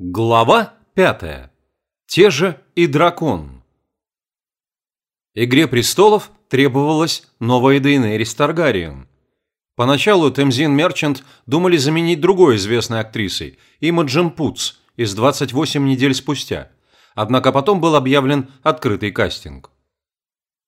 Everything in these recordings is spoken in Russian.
Глава пятая. Те же и дракон. Игре престолов требовалась новая Дейнерис Таргариен. Поначалу Темзин Мерчант думали заменить другой известной актрисой, Имаджин Путс, из 28 недель спустя. Однако потом был объявлен открытый кастинг.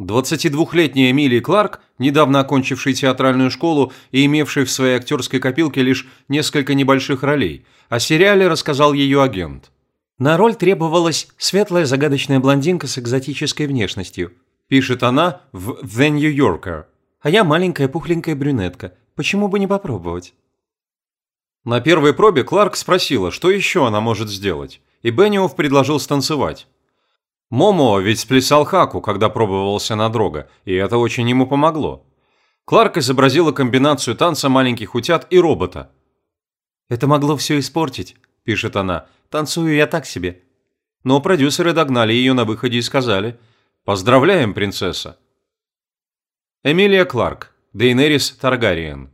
22-летняя Эмилия Кларк, недавно окончившая театральную школу и имевшая в своей актерской копилке лишь несколько небольших ролей, о сериале рассказал ее агент. На роль требовалась светлая загадочная блондинка с экзотической внешностью, пишет она в The New Yorker. А я маленькая пухленькая брюнетка. Почему бы не попробовать? На первой пробе Кларк спросила, что еще она может сделать, и Бениофф предложил станцевать. Момоа ведь сплясал хаку, когда пробовался на Дрого, и это очень ему помогло. Кларк изобразила комбинацию танца маленьких утят и робота. «Это могло все испортить», – пишет она. «Танцую я так себе». Но продюсеры догнали ее на выходе и сказали «Поздравляем, принцесса». Эмилия Кларк, Дейнерис Таргариен.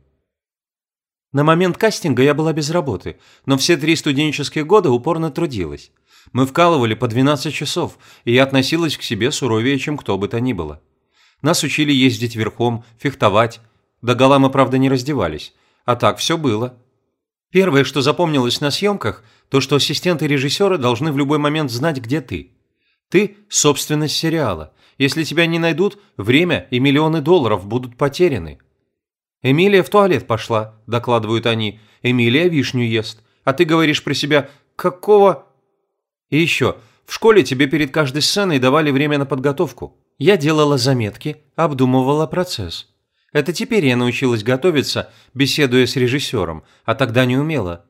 На момент кастинга я была без работы, но все три студенческих года упорно трудилась. Мы вкалывали по 12 часов, и я относилась к себе суровее, чем кто бы то ни было. Нас учили ездить верхом, фехтовать. До гола мы, правда, не раздевались. А так все было. Первое, что запомнилось на съемках, то, что ассистенты режиссера должны в любой момент знать, где ты. Ты – собственность сериала. Если тебя не найдут, время и миллионы долларов будут потеряны. «Эмилия в туалет пошла», – докладывают они. «Эмилия вишню ест». А ты говоришь про себя «Какого...» И еще, в школе тебе перед каждой сценой давали время на подготовку. Я делала заметки, обдумывала процесс. Это теперь я научилась готовиться, беседуя с режиссером, а тогда не умела.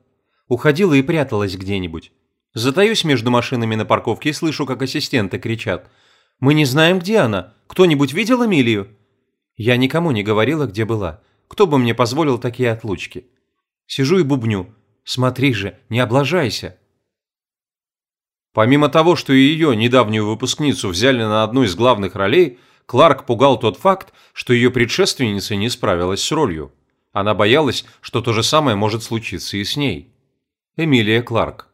Уходила и пряталась где-нибудь. Затаюсь между машинами на парковке и слышу, как ассистенты кричат. «Мы не знаем, где она. Кто-нибудь видел Эмилию?» Я никому не говорила, где была. Кто бы мне позволил такие отлучки? Сижу и бубню. «Смотри же, не облажайся!» Помимо того, что ее недавнюю выпускницу взяли на одну из главных ролей, Кларк пугал тот факт, что ее предшественница не справилась с ролью. Она боялась, что то же самое может случиться и с ней. Эмилия Кларк.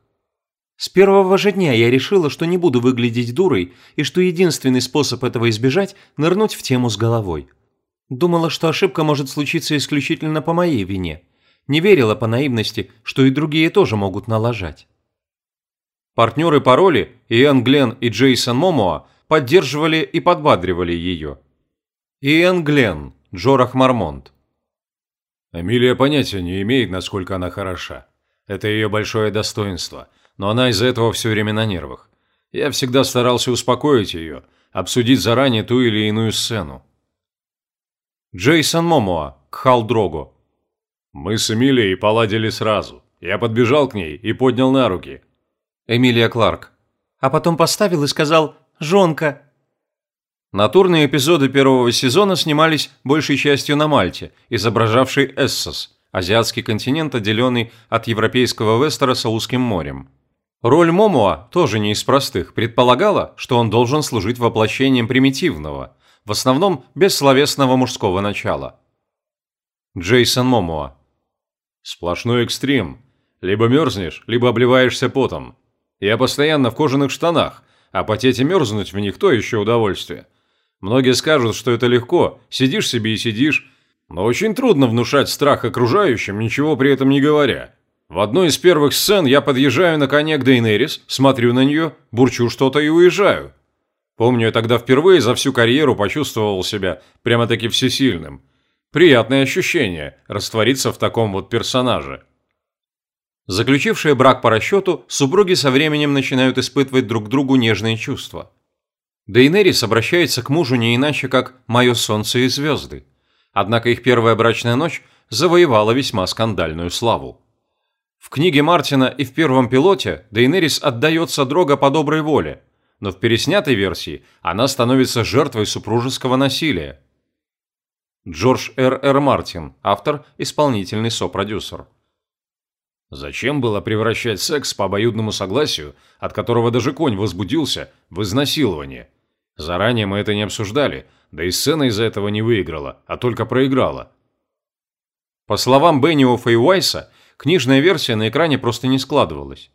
С первого же дня я решила, что не буду выглядеть дурой, и что единственный способ этого избежать – нырнуть в тему с головой. Думала, что ошибка может случиться исключительно по моей вине. Не верила по наивности, что и другие тоже могут налажать. Партнеры по роли Иэн Глен и Джейсон Момоа поддерживали и подбадривали ее. Иэн Глен, Джорах Мармонт. Эмилия понятия не имеет, насколько она хороша. Это ее большое достоинство, но она из-за этого все время на нервах. Я всегда старался успокоить ее, обсудить заранее ту или иную сцену. Джейсон Момоа, Кхал Дрого. Мы с Эмилией поладили сразу. Я подбежал к ней и поднял на руки – Эмилия Кларк. А потом поставил и сказал «Жонка». Натурные эпизоды первого сезона снимались большей частью на Мальте, изображавшей Эссос, азиатский континент, отделенный от европейского Вестероса узким морем. Роль Момуа, тоже не из простых, предполагала, что он должен служить воплощением примитивного, в основном бессловесного мужского начала. Джейсон Момуа. Сплошной экстрим. Либо мерзнешь, либо обливаешься потом. Я постоянно в кожаных штанах, а потеть и мерзнуть в них – то еще удовольствие. Многие скажут, что это легко, сидишь себе и сидишь, но очень трудно внушать страх окружающим, ничего при этом не говоря. В одной из первых сцен я подъезжаю на коне к Дейнерис, смотрю на нее, бурчу что-то и уезжаю. Помню, я тогда впервые за всю карьеру почувствовал себя прямо-таки всесильным. Приятное ощущение – раствориться в таком вот персонаже. Заключившие брак по расчету, супруги со временем начинают испытывать друг другу нежные чувства. Дейнерис обращается к мужу не иначе, как «моё солнце и звезды». Однако их первая брачная ночь завоевала весьма скандальную славу. В книге Мартина и в первом пилоте Дейнерис отдается Дрога по доброй воле, но в переснятой версии она становится жертвой супружеского насилия. Джордж Р. Р. Мартин, автор, исполнительный сопродюсер. Зачем было превращать секс по обоюдному согласию, от которого даже конь возбудился, в изнасилование? Заранее мы это не обсуждали, да и сцена из-за этого не выиграла, а только проиграла. По словам Бенниофа и Уайса, книжная версия на экране просто не складывалась.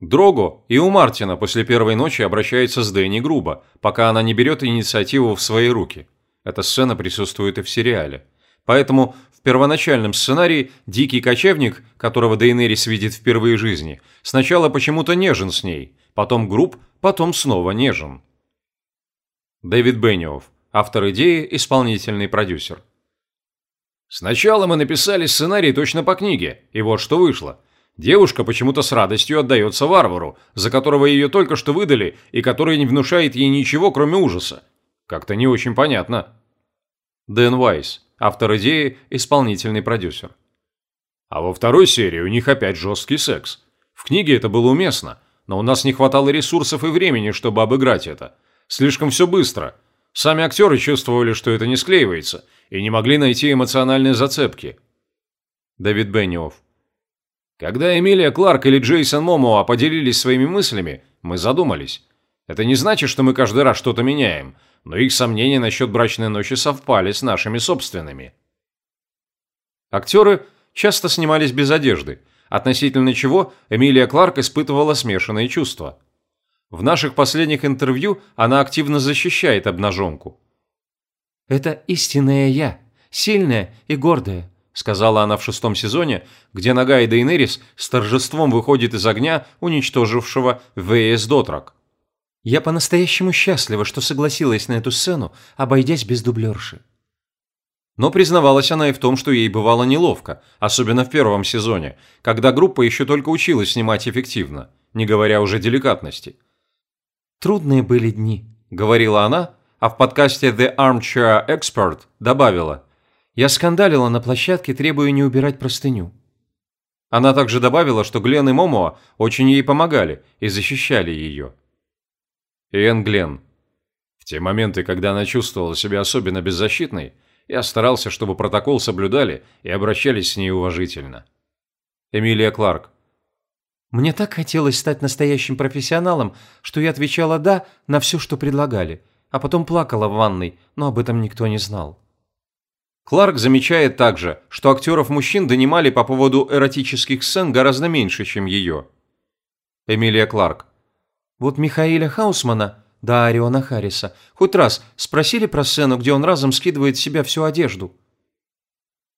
Дрого и у Мартина после первой ночи обращается с Дэнни грубо, пока она не берет инициативу в свои руки. Эта сцена присутствует и в сериале. Поэтому в первоначальном сценарии дикий кочевник, которого Дейнерис видит впервые в жизни, сначала почему-то нежен с ней, потом груб, потом снова нежен. Дэвид Бенниофф, автор идеи, исполнительный продюсер. Сначала мы написали сценарий точно по книге, и вот что вышло – Девушка почему-то с радостью отдается варвару, за которого ее только что выдали и который не внушает ей ничего, кроме ужаса. Как-то не очень понятно. Дэн Вайс, автор идеи, исполнительный продюсер. А во второй серии у них опять жесткий секс. В книге это было уместно, но у нас не хватало ресурсов и времени, чтобы обыграть это. Слишком все быстро. Сами актеры чувствовали, что это не склеивается, и не могли найти эмоциональные зацепки. Дэвид Бенниофф. Когда Эмилия Кларк или Джейсон Момоа поделились своими мыслями, мы задумались. Это не значит, что мы каждый раз что-то меняем, но их сомнения насчет брачной ночи совпали с нашими собственными. Актеры часто снимались без одежды, относительно чего Эмилия Кларк испытывала смешанные чувства. В наших последних интервью она активно защищает обнаженку. «Это истинное я, сильная и гордая, – сказала она в шестом сезоне, где нога и Дейнерис с торжеством выходит из огня, уничтожившего В.С. Дотрак. «Я по-настоящему счастлива, что согласилась на эту сцену, обойдясь без дублерши». Но признавалась она и в том, что ей бывало неловко, особенно в первом сезоне, когда группа еще только училась снимать эффективно, не говоря уже деликатности. «Трудные были дни», – говорила она, а в подкасте The Armchair Expert добавила – я скандалила на площадке, требуя не убирать простыню. Она также добавила, что Глен и Момоа очень ей помогали и защищали ее. Иэн Глен. В те моменты, когда она чувствовала себя особенно беззащитной, я старался, чтобы протокол соблюдали и обращались с ней уважительно. Эмилия Кларк. Мне так хотелось стать настоящим профессионалом, что я отвечала «да» на все, что предлагали, а потом плакала в ванной, но об этом никто не знал. Кларк замечает также, что актеров мужчин донимали по поводу эротических сцен гораздо меньше, чем ее. Эмилия Кларк. Вот Михаила Хаусмана, да Ариона Харриса, хоть раз спросили про сцену, где он разом скидывает с себя всю одежду.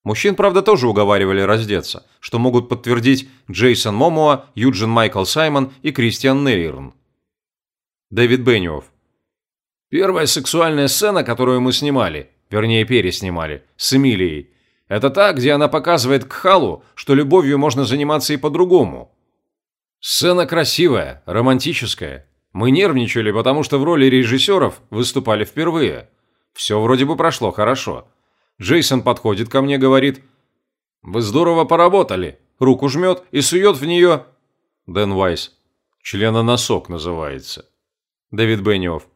Мужчин, правда, тоже уговаривали раздеться, что могут подтвердить Джейсон Момоа, Юджин Майкл Саймон и Кристиан Нейрн. Дэвид Бенниофф. Первая сексуальная сцена, которую мы снимали, вернее переснимали, с Эмилией. Это та, где она показывает Кхалу, что любовью можно заниматься и по-другому. Сцена красивая, романтическая. Мы нервничали, потому что в роли режиссеров выступали впервые. Все вроде бы прошло хорошо. Джейсон подходит ко мне, говорит, «Вы здорово поработали». Руку жмет и сует в нее... Дэн Вайс. Членоносок называется. Дэвид Бенниофф.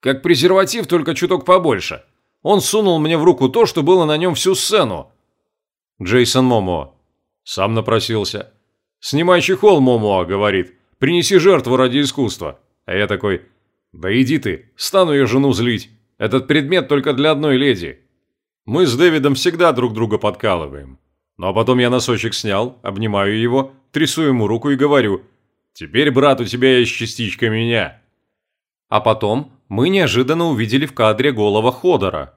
Как презерватив, только чуток побольше. Он сунул мне в руку то, что было на нем всю сцену. Джейсон Момоа. Сам напросился. «Снимай чехол, Момоа, говорит. «Принеси жертву ради искусства». А я такой, «Да иди ты, стану я жену злить. Этот предмет только для одной леди». Мы с Дэвидом всегда друг друга подкалываем. Ну а потом я носочек снял, обнимаю его, трясу ему руку и говорю, «Теперь, брат, у тебя есть частичка меня». А потом мы неожиданно увидели в кадре голова Ходора.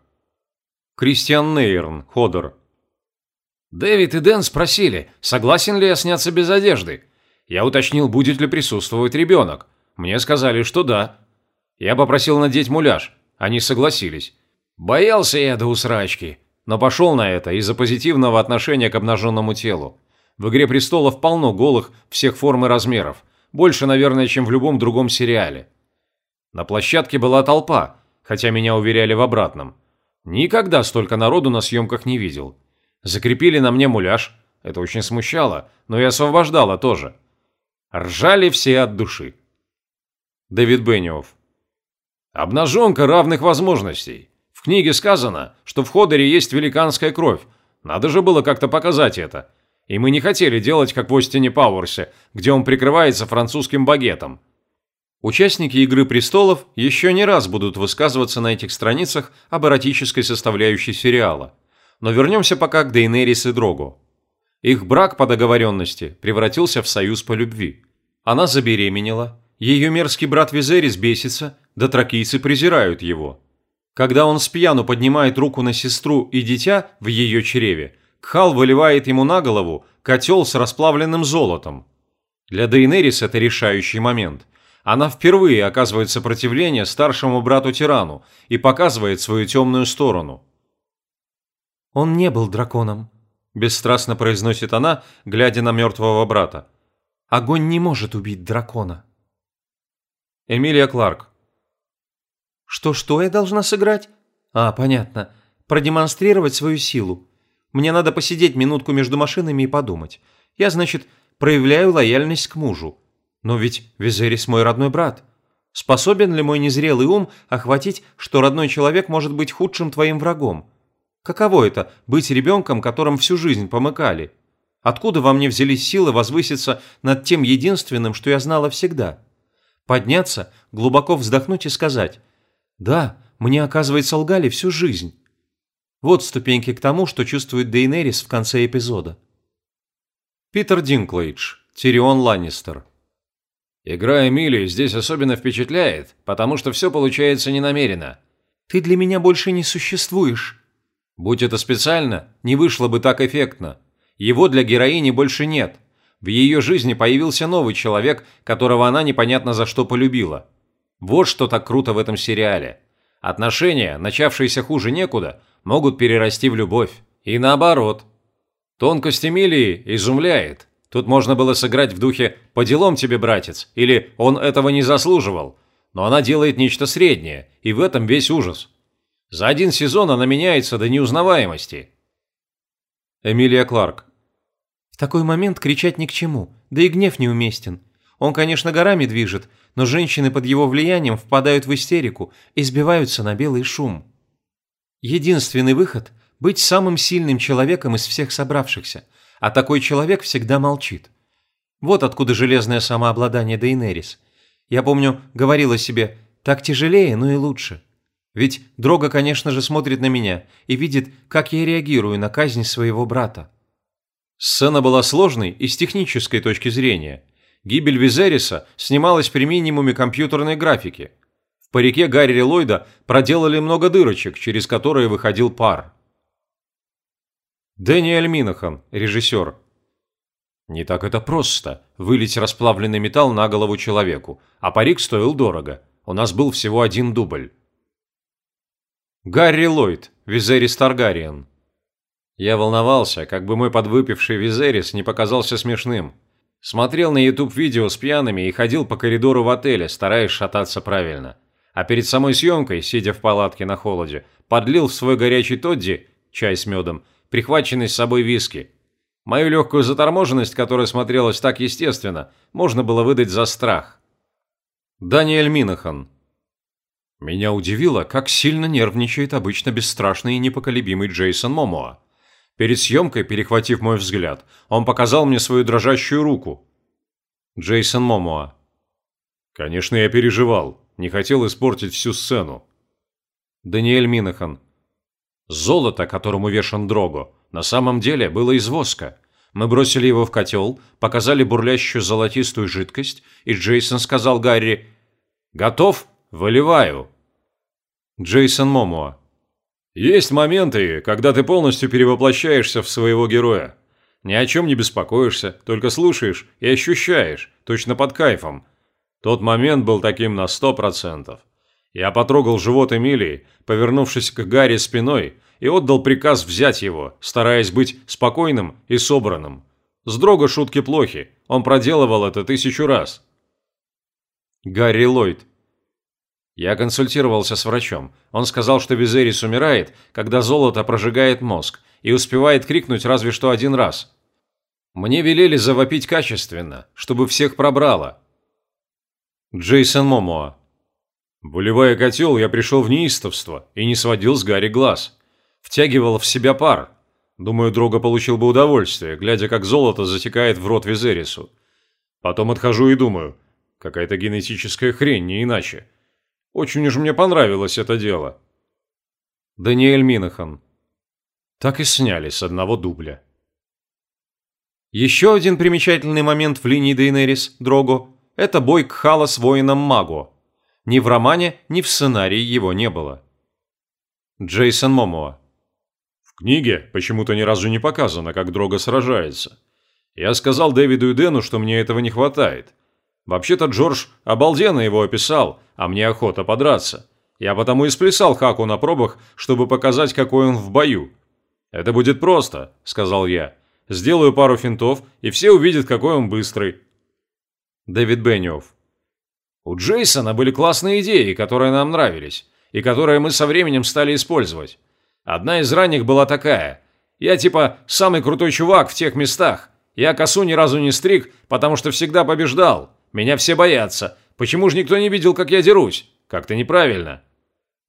Кристиан Нейрн, Ходор. Дэвид и Дэн спросили, согласен ли я сняться без одежды. Я уточнил, будет ли присутствовать ребенок. Мне сказали, что да. Я попросил надеть муляж. Они согласились. Боялся я до усрачки, но пошел на это из-за позитивного отношения к обнаженному телу. В «Игре престолов» полно голых всех форм и размеров. Больше, наверное, чем в любом другом сериале. На площадке была толпа, хотя меня уверяли в обратном. Никогда столько народу на съемках не видел. Закрепили на мне муляж. Это очень смущало, но и освобождало тоже. Ржали все от души. Дэвид Бенниофф. Обнаженка равных возможностей. В книге сказано, что в Ходоре есть великанская кровь. Надо же было как-то показать это. И мы не хотели делать, как в Остине Пауэрсе, где он прикрывается французским багетом. Участники «Игры престолов» еще не раз будут высказываться на этих страницах об эротической составляющей сериала. Но вернемся пока к Дейнерис и Дрогу. Их брак по договоренности превратился в союз по любви. Она забеременела, ее мерзкий брат Визерис бесится, да тракийцы презирают его. Когда он с пьяну поднимает руку на сестру и дитя в ее чреве, Кхал выливает ему на голову котел с расплавленным золотом. Для Дейнерис это решающий момент. Она впервые оказывает сопротивление старшему брату-тирану и показывает свою темную сторону. «Он не был драконом», – бесстрастно произносит она, глядя на мертвого брата. «Огонь не может убить дракона». Эмилия Кларк. «Что-что я должна сыграть?» «А, понятно. Продемонстрировать свою силу. Мне надо посидеть минутку между машинами и подумать. Я, значит, проявляю лояльность к мужу. Но ведь Визерис мой родной брат. Способен ли мой незрелый ум охватить, что родной человек может быть худшим твоим врагом? Каково это – быть ребенком, которым всю жизнь помыкали? Откуда во мне взялись силы возвыситься над тем единственным, что я знала всегда? Подняться, глубоко вздохнуть и сказать «Да, мне, оказывается, лгали всю жизнь». Вот ступеньки к тому, что чувствует Дейнерис в конце эпизода. Питер Динклейдж, Тирион Ланнистер. Игра Эмилии здесь особенно впечатляет, потому что все получается ненамеренно. Ты для меня больше не существуешь. Будь это специально, не вышло бы так эффектно. Его для героини больше нет. В ее жизни появился новый человек, которого она непонятно за что полюбила. Вот что так круто в этом сериале. Отношения, начавшиеся хуже некуда, могут перерасти в любовь. И наоборот. Тонкость Эмилии изумляет. Тут можно было сыграть в духе «по делам тебе, братец» или «он этого не заслуживал». Но она делает нечто среднее, и в этом весь ужас. За один сезон она меняется до неузнаваемости. Эмилия Кларк. В такой момент кричать ни к чему, да и гнев неуместен. Он, конечно, горами движет, но женщины под его влиянием впадают в истерику и сбиваются на белый шум. Единственный выход – быть самым сильным человеком из всех собравшихся, а такой человек всегда молчит. Вот откуда железное самообладание Дейнерис. Я помню, говорила себе, так тяжелее, но и лучше. Ведь Дрога, конечно же, смотрит на меня и видит, как я реагирую на казнь своего брата. Сцена была сложной и с технической точки зрения. Гибель Визериса снималась при минимуме компьютерной графики. В парике Гарри Ллойда проделали много дырочек, через которые выходил пар. Дэниэль Минахан, режиссер. Не так это просто – вылить расплавленный металл на голову человеку, а парик стоил дорого. У нас был всего один дубль. Гарри Ллойд, Визерис Таргариен. Я волновался, как бы мой подвыпивший Визерис не показался смешным. Смотрел на YouTube-видео с пьяными и ходил по коридору в отеле, стараясь шататься правильно. А перед самой съемкой, сидя в палатке на холоде, подлил в свой горячий тодди, чай с медом, прихваченный с собой виски. Мою легкую заторможенность, которая смотрелась так естественно, можно было выдать за страх. Даниэль Минахан. Меня удивило, как сильно нервничает обычно бесстрашный и непоколебимый Джейсон Момоа. Перед съемкой, перехватив мой взгляд, он показал мне свою дрожащую руку. Джейсон Момоа. Конечно, я переживал. Не хотел испортить всю сцену. Даниэль Минахан. Золото, которому вешан Дрого, на самом деле было из воска. Мы бросили его в котел, показали бурлящую золотистую жидкость, и Джейсон сказал Гарри «Готов? Выливаю». Джейсон Момоа. Есть моменты, когда ты полностью перевоплощаешься в своего героя. Ни о чем не беспокоишься, только слушаешь и ощущаешь, точно под кайфом. Тот момент был таким на сто процентов. Я потрогал живот Эмилии, повернувшись к Гарри спиной, и отдал приказ взять его, стараясь быть спокойным и собранным. С Дрога шутки плохи, он проделывал это тысячу раз. Гарри Ллойд, я консультировался с врачом. Он сказал, что Визерис умирает, когда золото прожигает мозг, и успевает крикнуть разве что один раз. Мне велели завопить качественно, чтобы всех пробрало. Джейсон Момоа. Выливая котел, я пришел в неистовство и не сводил с Гарри глаз. Втягивал в себя пар. Думаю, Дрога получил бы удовольствие, глядя, как золото затекает в рот Визерису. Потом отхожу и думаю, какая-то генетическая хрень, не иначе. Очень уж мне понравилось это дело. Даниэль Минахан. Так и сняли с одного дубля. Еще один примечательный момент в линии Дейнерис, Дрого, Это бой Кхала с воином Маго. Ни в романе, ни в сценарии его не было. Джейсон Момоа. В книге почему-то ни разу не показано, как Дрога сражается. Я сказал Дэвиду и Дэну, что мне этого не хватает. Вообще-то Джордж обалденно его описал, а мне охота подраться. Я потому и сплясал Хаку на пробах, чтобы показать, какой он в бою. «Это будет просто», – сказал я. «Сделаю пару финтов, и все увидят, какой он быстрый». Дэвид Бенниофф. У Джейсона были классные идеи, которые нам нравились, и которые мы со временем стали использовать. Одна из ранних была такая. Я типа самый крутой чувак в тех местах. Я косу ни разу не стриг, потому что всегда побеждал. Меня все боятся. Почему же никто не видел, как я дерусь? Как-то неправильно.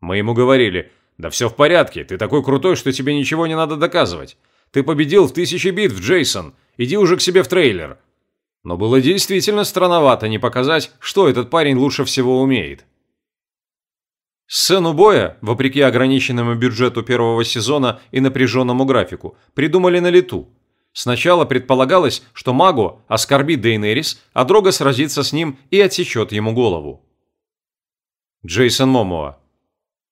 Мы ему говорили, да все в порядке, ты такой крутой, что тебе ничего не надо доказывать. Ты победил в тысячи битв, Джейсон. Иди уже к себе в трейлер. Но было действительно странновато не показать, что этот парень лучше всего умеет. Сцену боя, вопреки ограниченному бюджету первого сезона и напряженному графику, придумали на лету. Сначала предполагалось, что Маго оскорбит Дейнерис, а Дрога сразится с ним и отсечет ему голову. Джейсон Момоа.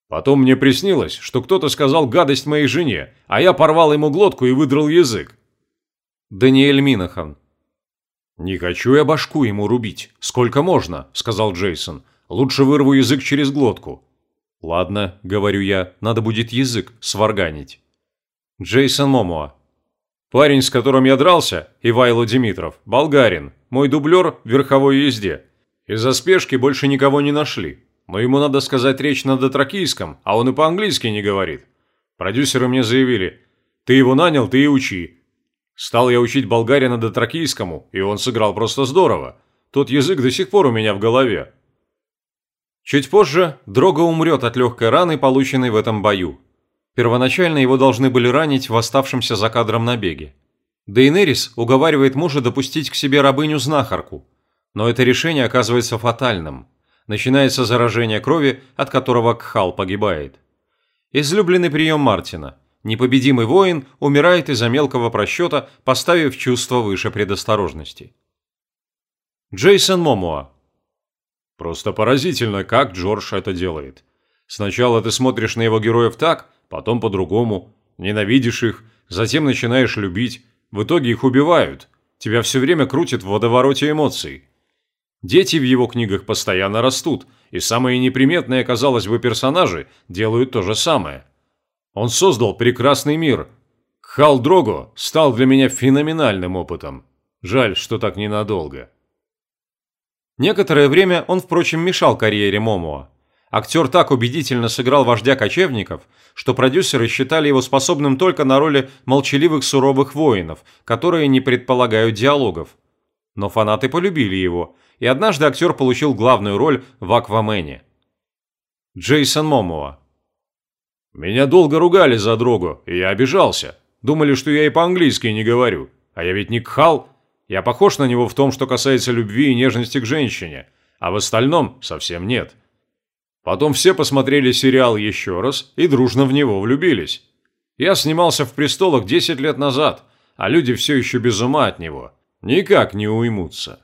Потом мне приснилось, что кто-то сказал гадость моей жене, а я порвал ему глотку и выдрал язык. Даниэль Минахан. «Не хочу я башку ему рубить. Сколько можно?» – сказал Джейсон. «Лучше вырву язык через глотку». «Ладно», – говорю я, – «надо будет язык сварганить». Джейсон Момоа. Парень, с которым я дрался, Ивайло Димитров, болгарин, мой дублер в верховой езде. Из-за спешки больше никого не нашли. Но ему надо сказать речь на дотракийском, а он и по-английски не говорит. Продюсеры мне заявили, ты его нанял, ты и учи. Стал я учить болгарина дотракийскому, и он сыграл просто здорово. Тот язык до сих пор у меня в голове. Чуть позже Дрога умрет от легкой раны, полученной в этом бою. Первоначально его должны были ранить в оставшемся за кадром набеге. Дейнерис уговаривает мужа допустить к себе рабыню-знахарку, но это решение оказывается фатальным. Начинается заражение крови, от которого Кхал погибает. Излюбленный прием Мартина. Непобедимый воин умирает из-за мелкого просчета, поставив чувство выше предосторожности. Джейсон Момуа. Просто поразительно, как Джордж это делает. Сначала ты смотришь на его героев так, потом по-другому. Ненавидишь их, затем начинаешь любить. В итоге их убивают. Тебя все время крутит в водовороте эмоций. Дети в его книгах постоянно растут, и самые неприметные, казалось бы, персонажи делают то же самое. Он создал прекрасный мир. Хал Дрого стал для меня феноменальным опытом. Жаль, что так ненадолго. Некоторое время он, впрочем, мешал карьере Момоа. Актер так убедительно сыграл вождя кочевников, что продюсеры считали его способным только на роли молчаливых суровых воинов, которые не предполагают диалогов. Но фанаты полюбили его, и однажды актер получил главную роль в «Аквамене». Джейсон Момоа. «Меня долго ругали за Дрого, и я обижался. Думали, что я и по-английски не говорю. А я ведь не кхал. Я похож на него в том, что касается любви и нежности к женщине, а в остальном совсем нет. Потом все посмотрели сериал еще раз и дружно в него влюбились. Я снимался в «Престолах» 10 лет назад, а люди все еще без ума от него. Никак не уймутся.